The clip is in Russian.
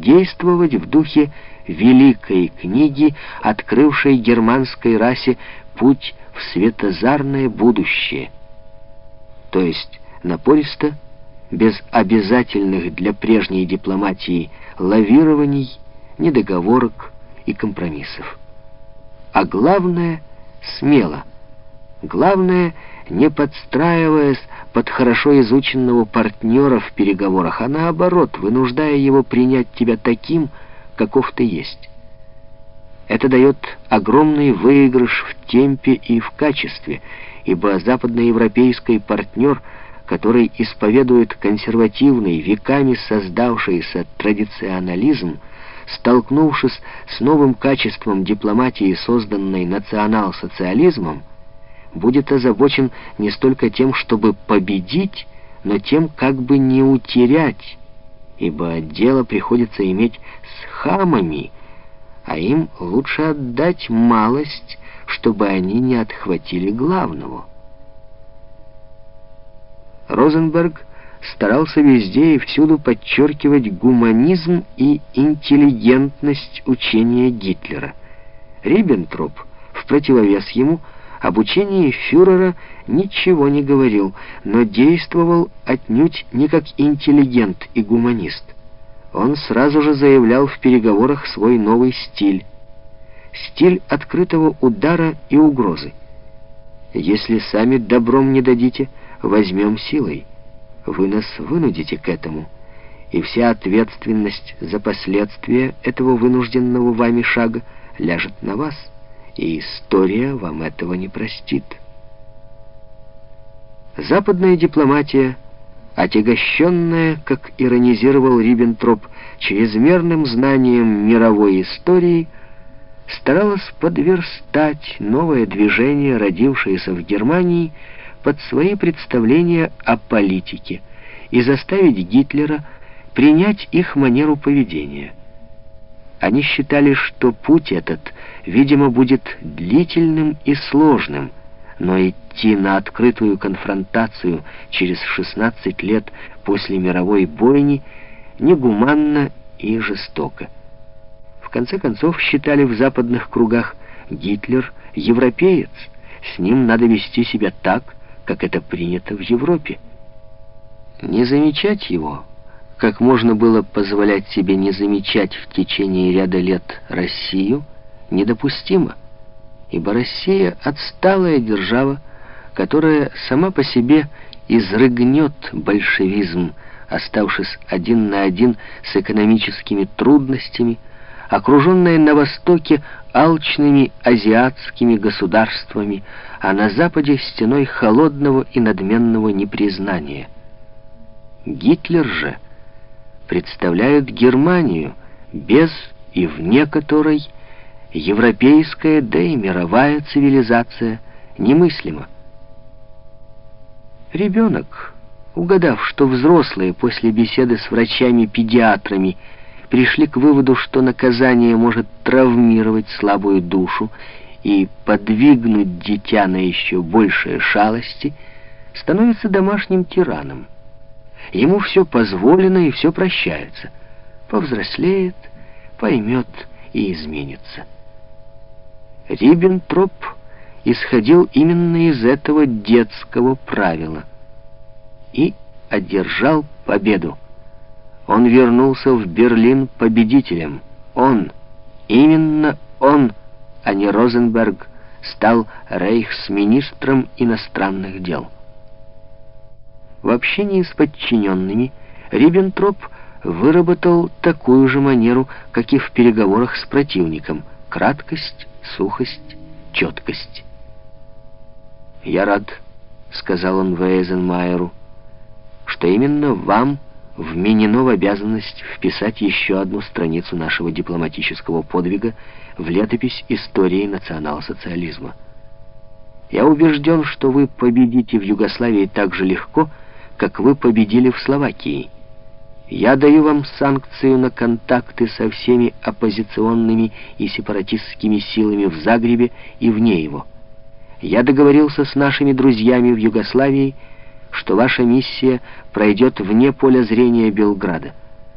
действовать в духе великой книги, открывшей германской расе путь в светозарное будущее. То есть напористо, без обязательных для прежней дипломатии лавирований, недоговорок и компромиссов. А главное — смело. Главное — не подстраиваясь под хорошо изученного партнера в переговорах, а наоборот, вынуждая его принять тебя таким, каков ты есть. Это дает огромный выигрыш в темпе и в качестве, ибо западноевропейский партнер, который исповедует консервативный, веками создавшийся традиционализм, столкнувшись с новым качеством дипломатии, созданной национал-социализмом, будет озабочен не столько тем, чтобы победить, но тем, как бы не утерять, ибо дело приходится иметь с хамами, а им лучше отдать малость, чтобы они не отхватили главного. Розенберг старался везде и всюду подчеркивать гуманизм и интеллигентность учения Гитлера. Риббентроп, в противовес ему, об учении фюрера ничего не говорил, но действовал отнюдь не как интеллигент и гуманист. Он сразу же заявлял в переговорах свой новый стиль. Стиль открытого удара и угрозы. «Если сами добром не дадите, возьмем силой. Вы нас вынудите к этому» и вся ответственность за последствия этого вынужденного вами шага ляжет на вас и история вам этого не простит. Западная дипломатия, отягощенная, как иронизировал Риббентроп, чрезмерным знанием мировой истории, старалась подверстать новое движение, родившееся в Германии, под свои представления о политике и заставить Гитлера принять их манеру поведения. Они считали, что путь этот, видимо, будет длительным и сложным, но идти на открытую конфронтацию через 16 лет после мировой бойни негуманно и жестоко. В конце концов, считали в западных кругах Гитлер европеец, с ним надо вести себя так, как это принято в Европе. Не замечать его — как можно было позволять себе не замечать в течение ряда лет Россию, недопустимо, ибо Россия — отсталая держава, которая сама по себе изрыгнет большевизм, оставшись один на один с экономическими трудностями, окруженная на Востоке алчными азиатскими государствами, а на Западе стеной холодного и надменного непризнания. Гитлер же — представляют Германию, без и вне которой европейская, да и мировая цивилизация немыслима. Ребенок, угадав, что взрослые после беседы с врачами-педиатрами пришли к выводу, что наказание может травмировать слабую душу и подвигнуть дитя на еще большие шалости, становится домашним тираном. Ему все позволено и все прощается. Повзрослеет, поймет и изменится. Риббентроп исходил именно из этого детского правила и одержал победу. Он вернулся в Берлин победителем. Он, именно он, а не Розенберг, стал рейхсминистром иностранных дел. В общении с подчиненными Риббентроп выработал такую же манеру, как и в переговорах с противником — краткость, сухость, четкость. «Я рад», — сказал он Вейзенмайеру, — «что именно вам вменено в обязанность вписать еще одну страницу нашего дипломатического подвига в летопись истории национал-социализма. Я убежден, что вы победите в Югославии так же легко, как вы победили в Словакии. Я даю вам санкцию на контакты со всеми оппозиционными и сепаратистскими силами в Загребе и вне его. Я договорился с нашими друзьями в Югославии, что ваша миссия пройдет вне поля зрения Белграда.